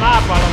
mapa lá.